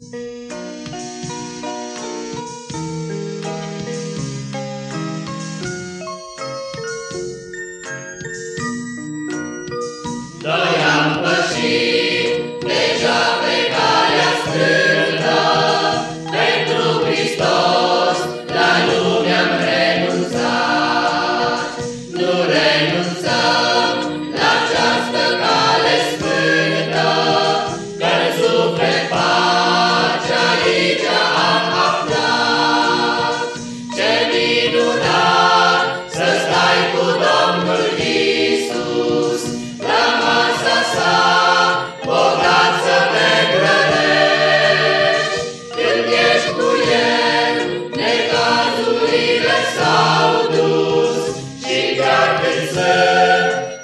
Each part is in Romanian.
Música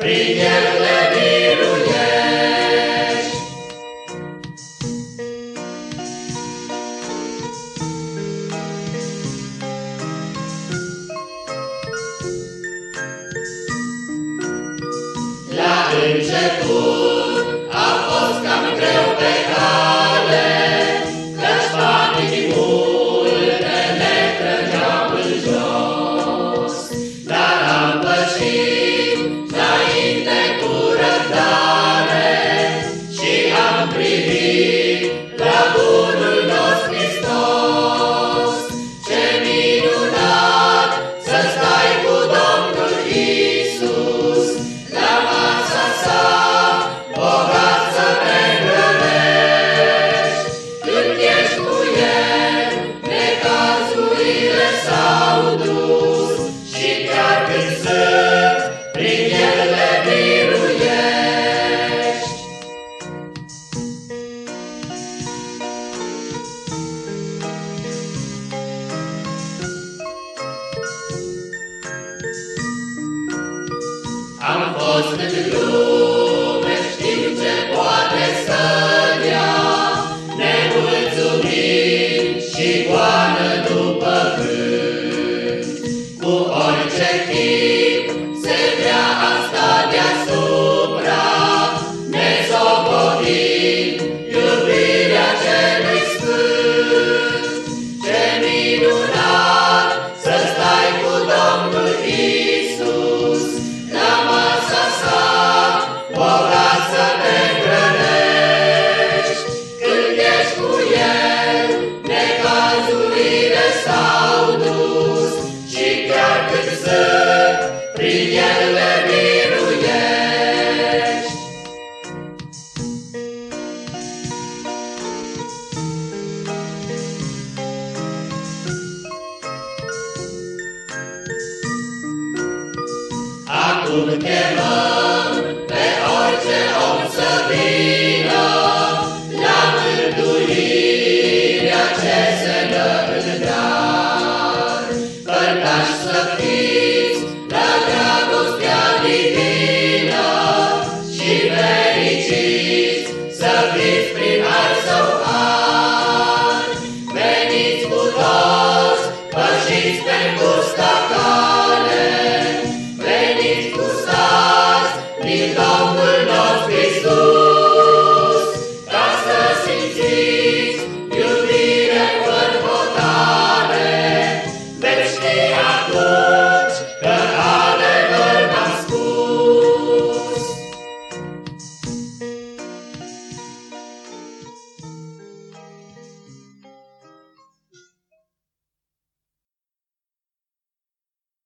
prin El le biruiești. La început Hristos, Domnul chemăm pe orice om să vină la mântuirea ce se dă în dar. Părtași să fiți la dragostea divină și fericiți să fiți